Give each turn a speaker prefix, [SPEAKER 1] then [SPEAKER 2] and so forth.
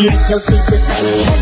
[SPEAKER 1] make your, I make your